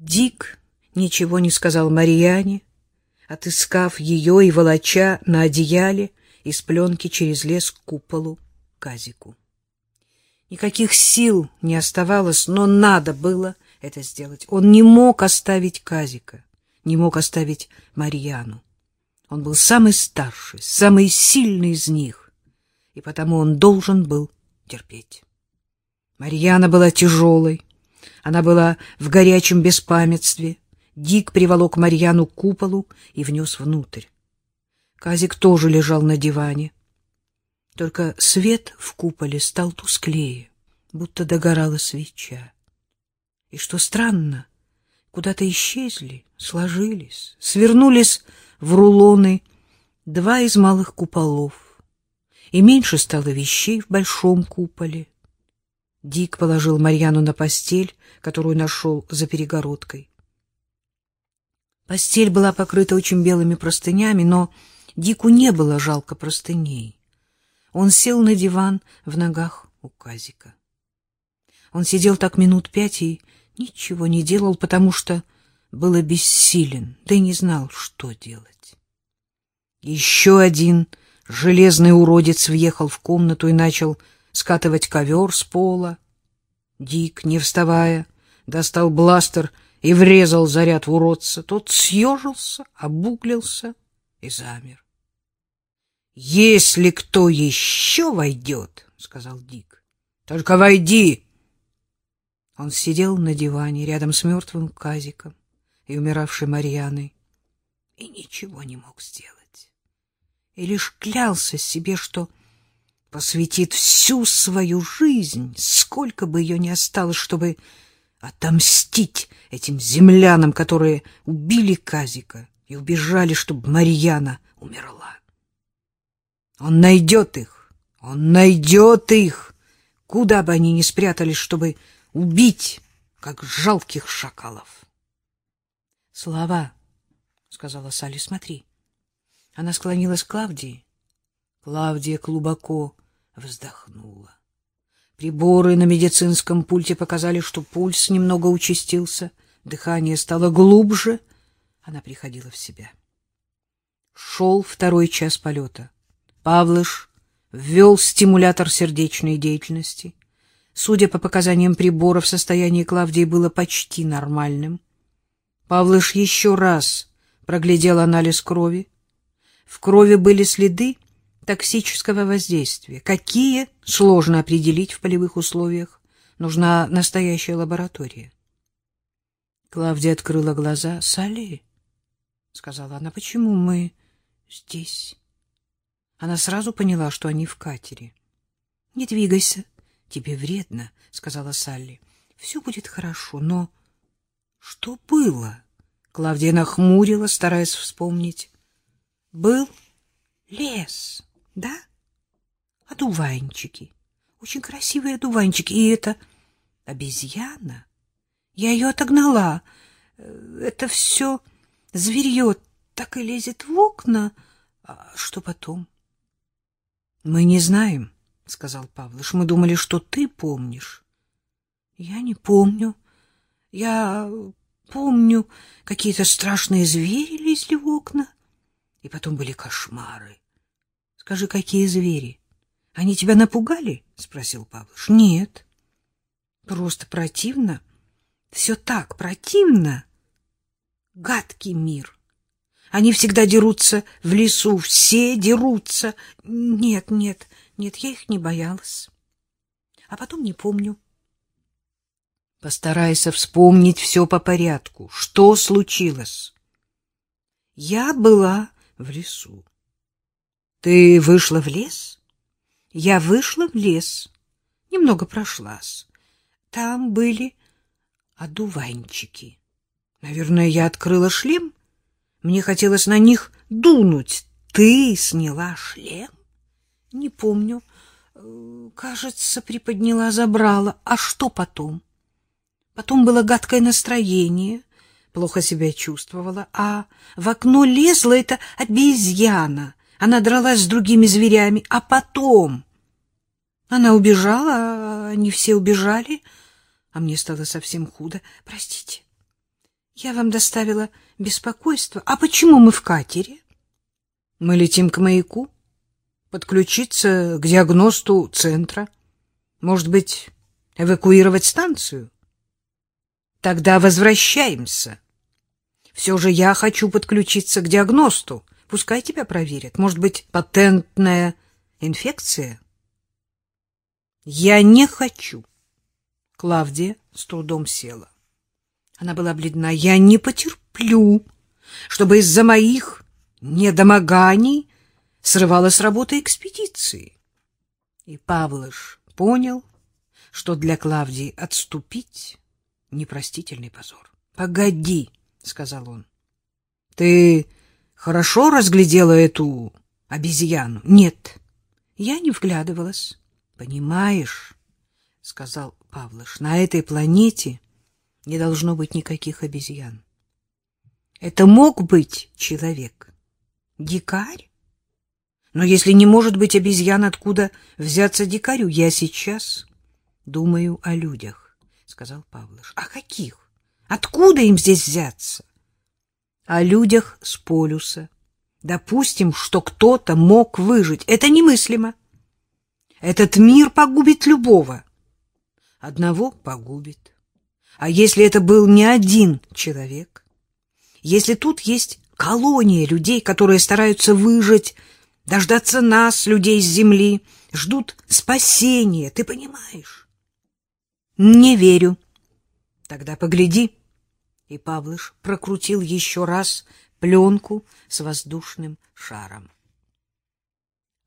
Дик ничего не сказал Марьяне, отыскав ее и волоча на одеяле из пленки через лес к куполу Казику. Никаких сил не оставалось, но надо было это сделать. Он не мог оставить Казика, не мог оставить Марьяну. Он был самый старший, самый сильный из них, и потому он должен был терпеть. Марьяна была тяжелой, она была в горячем беспамятстве. Дик приволок Марьяну к куполу и внес внутрь. Казик тоже лежал на диване. Только свет в куполе стал тусклее, будто догорала свеча. И что странно, куда-то исчезли, сложились, свернулись в рулоны два из малых куполов, и меньше стало вещей в большом куполе. Дик положил Марьяну на постель, которую нашел за перегородкой. Постель была покрыта очень белыми простынями, но Дику не было жалко простыней. Он сел на диван в ногах у Казика. Он сидел так минут пять и ничего не делал, потому что был обессилен, да и не знал, что делать. Еще один железный уродец въехал в комнату и начал скатывать ковер с пола. Дик, не вставая, достал бластер и врезал заряд в уродца. Тот съежился, обуглился и замер. — Если кто еще войдет, — сказал Дик, — только войди. Он сидел на диване рядом с мертвым Казиком и умиравшей Марьяной и ничего не мог сделать. И лишь клялся себе, что посвятит всю свою жизнь, сколько бы ее ни осталось, чтобы отомстить этим землянам, которые убили Казика и убежали, чтобы Марьяна умерла. Он найдет их, он найдет их, куда бы они ни спрятались, чтобы убить, как жалких шакалов. — Слава, — сказала Салли, — смотри. Она склонилась к Клавдии. Клавдия глубоко вздохнула. Приборы на медицинском пульте показали, что пульс немного участился, дыхание стало глубже. Она приходила в себя. Шел второй час полета. Павлыш ввел стимулятор сердечной деятельности. Судя по показаниям приборов, состояние Клавдии было почти нормальным. Павлыш еще раз проглядел анализ крови. В крови были следы токсического воздействия. Какие, сложно определить в полевых условиях. Нужна настоящая лаборатория. Клавдия открыла глаза. — Салли, — сказала она, — почему мы здесь? Она сразу поняла, что они в катере. — Не двигайся, тебе вредно, — сказала Салли. — Все будет хорошо, но... Что было? Клавдия нахмурила, стараясь вспомнить. — Был лес. Да? Одуванчики. Очень красивые одуванчики. И это обезьяна. Я ее отогнала. Э, это все зверье так и лезет в окна. А что потом? — Мы не знаем, — сказал Павлыш. — Мы думали, что ты помнишь. — Я не помню. Я помню, какие-то страшные звери лезли в окна. И потом были кошмары. Скажи, какие звери? Они тебя напугали? спросил Павлыш. Нет. Просто противно. Все так противно. Гадкий мир. Они всегда дерутся в лесу, все дерутся. Нет, нет, нет, я их не боялась. А потом не помню. Постарайся вспомнить все по порядку. Что случилось? Я была в лесу. Ты вышла в лес? Я вышла в лес. Немного прошлась. Там были одуванчики. Наверное, я открыла шлем. Мне хотелось на них дунуть. Ты сняла шлем? Не помню. Кажется, приподняла, забрала. А что потом? Потом было гадкое настроение. Плохо себя чувствовала. А в окно лезла эта обезьяна. Она дралась с другими зверями, а потом... Она убежала, а они все убежали, а мне стало совсем худо. Простите, Я вам доставила беспокойство. А почему мы в катере? Мы летим к маяку. Подключиться к диагносту центра. Может быть, эвакуировать станцию? Тогда возвращаемся. Все же я хочу подключиться к диагносту. Пускай тебя проверят. Может быть, патентная инфекция? Я не хочу. Клавдия с трудом села. Она была бледна. Я не потерплю, чтобы из-за моих недомоганий срывалась с работы экспедиции. И Павлыш понял, что для Клавдии отступить — непростительный позор. — Погоди, — сказал он. — Ты хорошо разглядела эту обезьяну? — Нет, я не вглядывалась. — Понимаешь, — сказал Павлыш, — на этой планете не должно быть никаких обезьян. Это мог быть человек. Дикарь? Но если не может быть обезьян, откуда взяться дикарю? Я сейчас думаю о людях, — сказал Павлыш. — О каких? Откуда им здесь взяться? О людях с полюса. Допустим, что кто-то мог выжить. Это немыслимо. Этот мир погубит любого. Одного погубит. А если это был не один человек? Если тут есть колония людей, которые стараются выжить, дождаться нас, людей с земли, ждут спасения, ты понимаешь? Не верю. Тогда погляди. И Павлыш прокрутил еще раз пленку с воздушным шаром.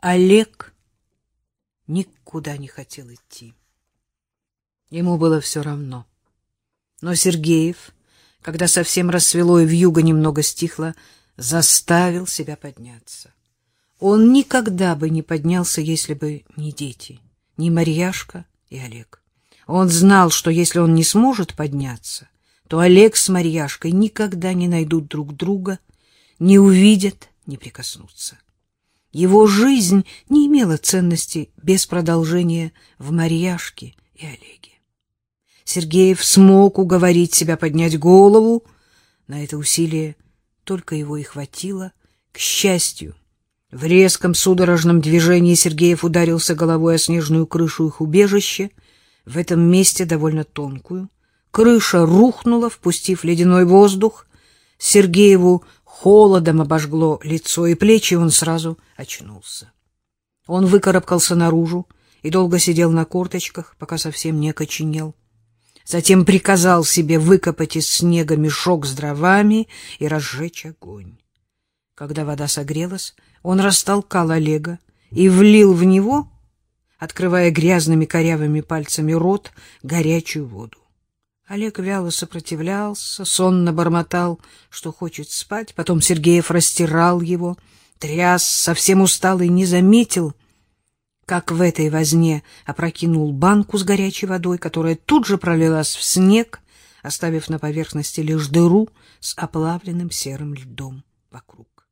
Олег никуда не хотел идти. Ему было все равно. Но Сергеев, когда совсем рассвело и вьюга немного стихла, заставил себя подняться. Он никогда бы не поднялся, если бы не дети, не Марьяшка и Олег. Он знал, что если он не сможет подняться, то Олег с Марьяшкой никогда не найдут друг друга, не увидят, не прикоснутся. Его жизнь не имела ценности без продолжения в Марьяшке и Олеге. Сергеев смог уговорить себя поднять голову. На это усилие только его и хватило. К счастью, в резком судорожном движении Сергеев ударился головой о снежную крышу их убежища, в этом месте довольно тонкую. Крыша рухнула, впустив ледяной воздух. Сергееву холодом обожгло лицо и плечи, он сразу очнулся. Он выкарабкался наружу и долго сидел на корточках, пока совсем не окоченел. Затем приказал себе выкопать из снега мешок с дровами и разжечь огонь. Когда вода согрелась, он растолкал Олега и влил в него, открывая грязными корявыми пальцами рот, горячую воду. Олег вяло сопротивлялся, сонно бормотал, что хочет спать. Потом Сергеев растирал его, тряс, совсем усталый, не заметил — как в этой возне опрокинул банку с горячей водой, которая тут же пролилась в снег, оставив на поверхности лишь дыру с оплавленным серым льдом вокруг.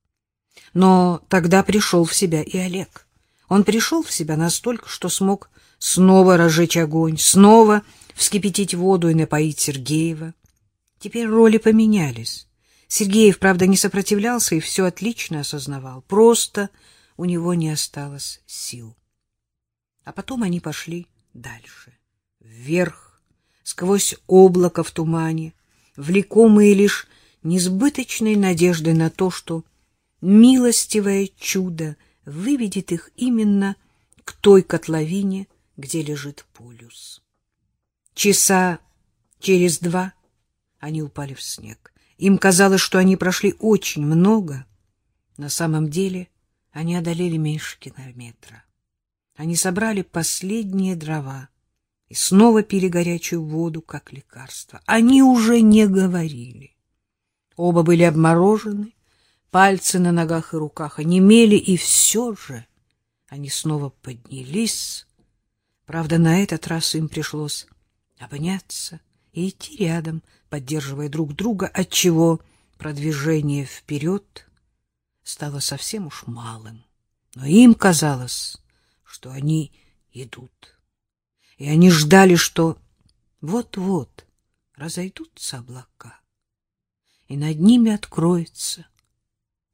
Но тогда пришел в себя и Олег. Он пришел в себя настолько, что смог снова разжечь огонь, снова вскипятить воду и напоить Сергеева. Теперь роли поменялись. Сергеев, правда, не сопротивлялся и все отлично осознавал. Просто у него не осталось сил. А потом они пошли дальше, вверх, сквозь облако в тумане, влекомые лишь несбыточной надеждой на то, что милостивое чудо выведет их именно к той котловине, где лежит полюс. Часа через два они упали в снег. Им казалось, что они прошли очень много. На самом деле они одолели меньше километра. Они собрали последние дрова и снова пили горячую воду, как лекарство. Они уже не говорили. Оба были обморожены, пальцы на ногах и руках онемели, и все же они снова поднялись. Правда, на этот раз им пришлось обняться и идти рядом, поддерживая друг друга, отчего продвижение вперед стало совсем уж малым. Но им казалось что они идут. И они ждали, что вот-вот разойдутся облака, и над ними откроется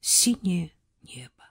синее небо.